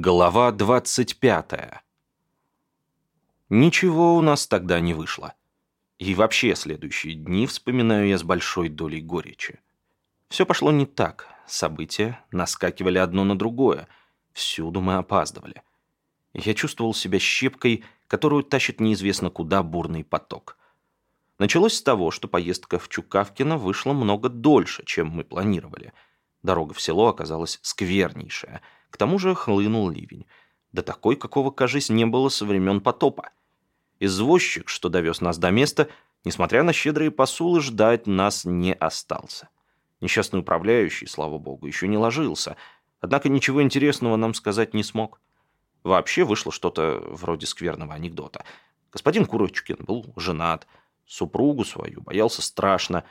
Глава 25. Ничего у нас тогда не вышло. И вообще следующие дни вспоминаю я с большой долей горечи. Все пошло не так. События наскакивали одно на другое. Всюду мы опаздывали. Я чувствовал себя щепкой, которую тащит неизвестно куда бурный поток. Началось с того, что поездка в Чукавкино вышла много дольше, чем мы планировали. Дорога в село оказалась сквернейшая — к тому же хлынул ливень. Да такой, какого, кажись, не было со времен потопа. Извозчик, что довез нас до места, несмотря на щедрые посулы, ждать нас не остался. Несчастный управляющий, слава богу, еще не ложился, однако ничего интересного нам сказать не смог. Вообще вышло что-то вроде скверного анекдота. Господин Курочкин был женат, супругу свою боялся страшно.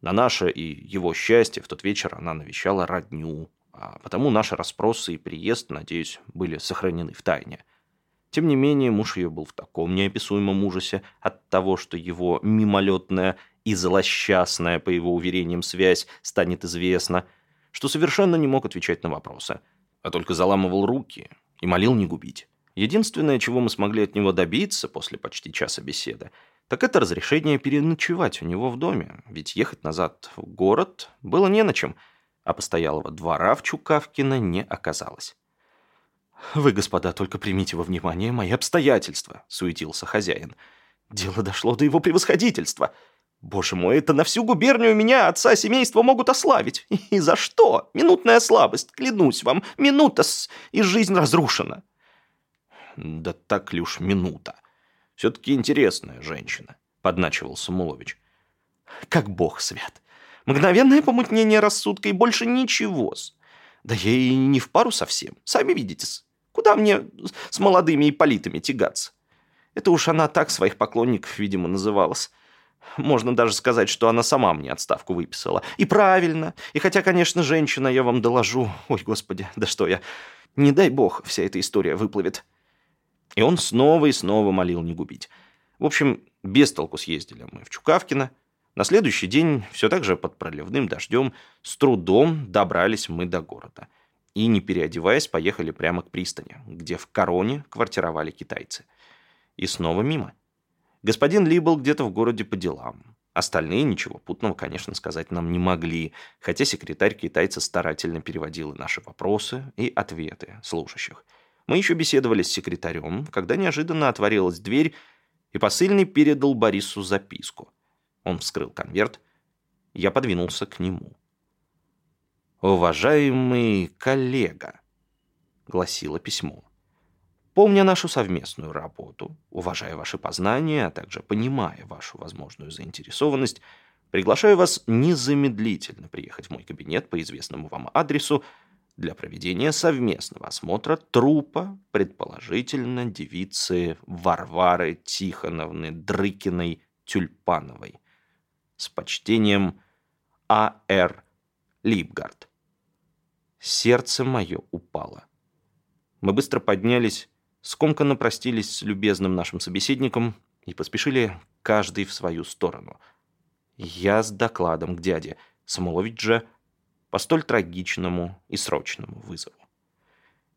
На наше и его счастье в тот вечер она навещала родню, потому наши расспросы и приезд, надеюсь, были сохранены в тайне. Тем не менее, муж ее был в таком неописуемом ужасе от того, что его мимолетная и злосчастная, по его уверениям, связь станет известна, что совершенно не мог отвечать на вопросы, а только заламывал руки и молил не губить. Единственное, чего мы смогли от него добиться после почти часа беседы, так это разрешение переночевать у него в доме, ведь ехать назад в город было не на чем – а постоялого двора в Чукавкино не оказалось. «Вы, господа, только примите во внимание мои обстоятельства», — суетился хозяин. «Дело дошло до его превосходительства. Боже мой, это на всю губернию меня, отца семейства, могут ославить. И за что? Минутная слабость, клянусь вам, минута-с, и жизнь разрушена». «Да так ли уж минута? Все-таки интересная женщина», — подначивал Самулович. «Как бог свят. Мгновенное помутнение рассудка и больше ничего-с. Да я и не в пару совсем. Сами видите-с. Куда мне с молодыми ипполитами тягаться? Это уж она так своих поклонников, видимо, называлась. Можно даже сказать, что она сама мне отставку выписала. И правильно. И хотя, конечно, женщина, я вам доложу... Ой, господи, да что я... Не дай бог, вся эта история выплывет. И он снова и снова молил не губить. В общем, без толку съездили мы в Чукавкино. На следующий день, все так же под проливным дождем, с трудом добрались мы до города. И, не переодеваясь, поехали прямо к пристани, где в Короне квартировали китайцы. И снова мимо. Господин Ли был где-то в городе по делам. Остальные ничего путного, конечно, сказать нам не могли, хотя секретарь китайца старательно переводил наши вопросы и ответы служащих. Мы еще беседовали с секретарем, когда неожиданно отворилась дверь, и посыльный передал Борису записку. Он вскрыл конверт. Я подвинулся к нему. «Уважаемый коллега», — гласило письмо, «помня нашу совместную работу, уважая ваши познания, а также понимая вашу возможную заинтересованность, приглашаю вас незамедлительно приехать в мой кабинет по известному вам адресу для проведения совместного осмотра трупа, предположительно, девицы Варвары Тихоновны Дрыкиной Тюльпановой. С почтением А.Р. Липгард. Сердце мое упало. Мы быстро поднялись, скомканно простились с любезным нашим собеседником и поспешили каждый в свою сторону. Я с докладом к дяде, Самолович же по столь трагичному и срочному вызову.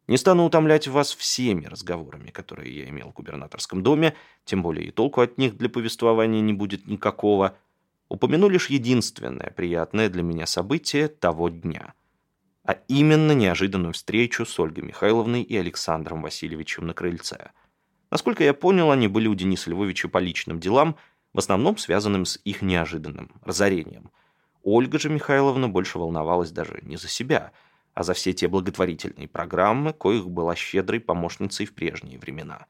Не стану утомлять вас всеми разговорами, которые я имел в губернаторском доме, тем более и толку от них для повествования не будет никакого – упомяну лишь единственное приятное для меня событие того дня, а именно неожиданную встречу с Ольгой Михайловной и Александром Васильевичем на крыльце. Насколько я понял, они были у Дениса Львовича по личным делам, в основном связанным с их неожиданным разорением. Ольга же Михайловна больше волновалась даже не за себя, а за все те благотворительные программы, коих была щедрой помощницей в прежние времена.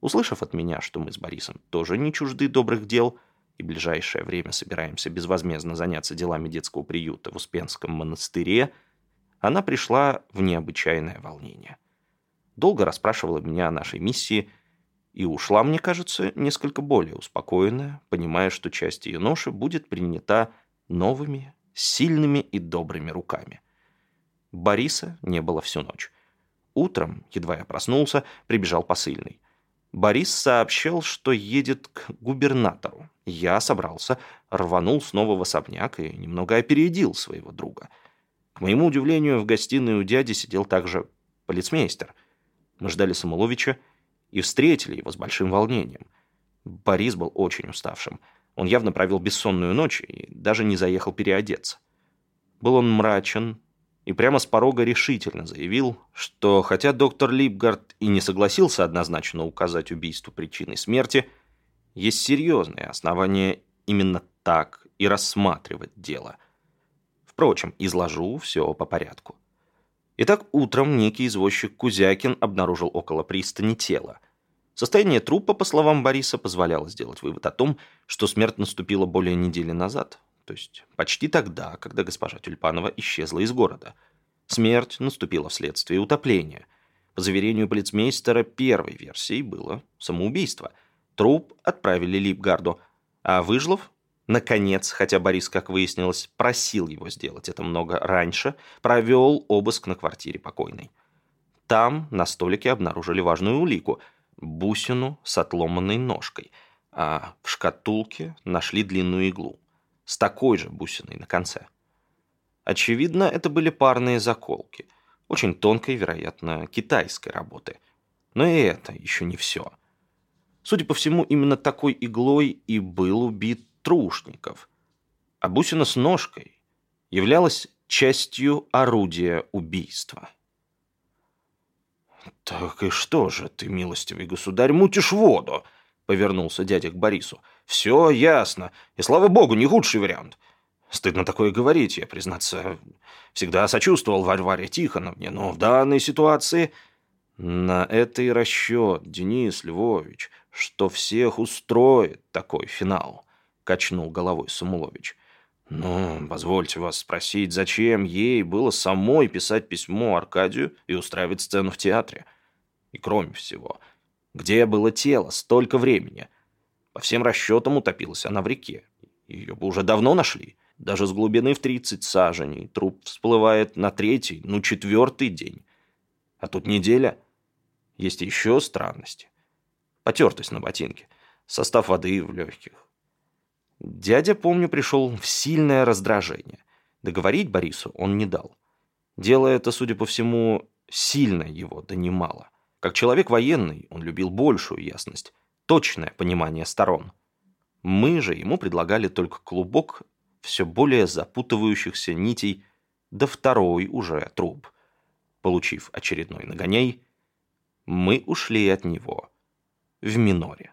Услышав от меня, что мы с Борисом тоже не чужды добрых дел – и ближайшее время собираемся безвозмездно заняться делами детского приюта в Успенском монастыре, она пришла в необычайное волнение. Долго расспрашивала меня о нашей миссии и ушла, мне кажется, несколько более успокоенная, понимая, что часть ее ноши будет принята новыми, сильными и добрыми руками. Бориса не было всю ночь. Утром, едва я проснулся, прибежал посыльный. Борис сообщил, что едет к губернатору. Я собрался, рванул снова в особняк и немного опередил своего друга. К моему удивлению, в гостиной у дяди сидел также полицмейстер. Мы ждали Самоловича и встретили его с большим волнением. Борис был очень уставшим. Он явно провел бессонную ночь и даже не заехал переодеться. Был он мрачен и прямо с порога решительно заявил, что хотя доктор Липгард и не согласился однозначно указать убийству причиной смерти, есть серьезные основания именно так и рассматривать дело. Впрочем, изложу все по порядку. Итак, утром некий извозчик Кузякин обнаружил около пристани тело. Состояние трупа, по словам Бориса, позволяло сделать вывод о том, что смерть наступила более недели назад, то есть почти тогда, когда госпожа Тюльпанова исчезла из города. Смерть наступила вследствие утопления. По заверению полицмейстера, первой версией было самоубийство. Труп отправили Липгарду, а Выжлов Наконец, хотя Борис, как выяснилось, просил его сделать это много раньше, провел обыск на квартире покойной. Там на столике обнаружили важную улику – бусину с отломанной ножкой, а в шкатулке нашли длинную иглу с такой же бусиной на конце. Очевидно, это были парные заколки, очень тонкой, вероятно, китайской работы. Но и это еще не все. Судя по всему, именно такой иглой и был убит трушников, а бусина с ножкой являлась частью орудия убийства. «Так и что же ты, милостивый государь, мутишь воду?» — повернулся дядя к Борису. «Все ясно, и, слава богу, не худший вариант. Стыдно такое говорить, я, признаться, всегда сочувствовал Варваре Тихоновне, но в данной ситуации...» «На это и расчет, Денис Львович, что всех устроит такой финал» качнул головой Самулович. «Ну, позвольте вас спросить, зачем ей было самой писать письмо Аркадию и устраивать сцену в театре? И кроме всего, где было тело столько времени? По всем расчетам утопилась она в реке. Ее бы уже давно нашли. Даже с глубины в 30 саженей труп всплывает на третий, ну четвертый день. А тут неделя. Есть еще странности. Потертость на ботинке, состав воды в легких, Дядя, помню, пришел в сильное раздражение. Договорить Борису он не дал. Дело это, судя по всему, сильно его донимало. Как человек военный, он любил большую ясность, точное понимание сторон. Мы же ему предлагали только клубок все более запутывающихся нитей до второй уже труп. Получив очередной нагоняй, мы ушли от него в миноре.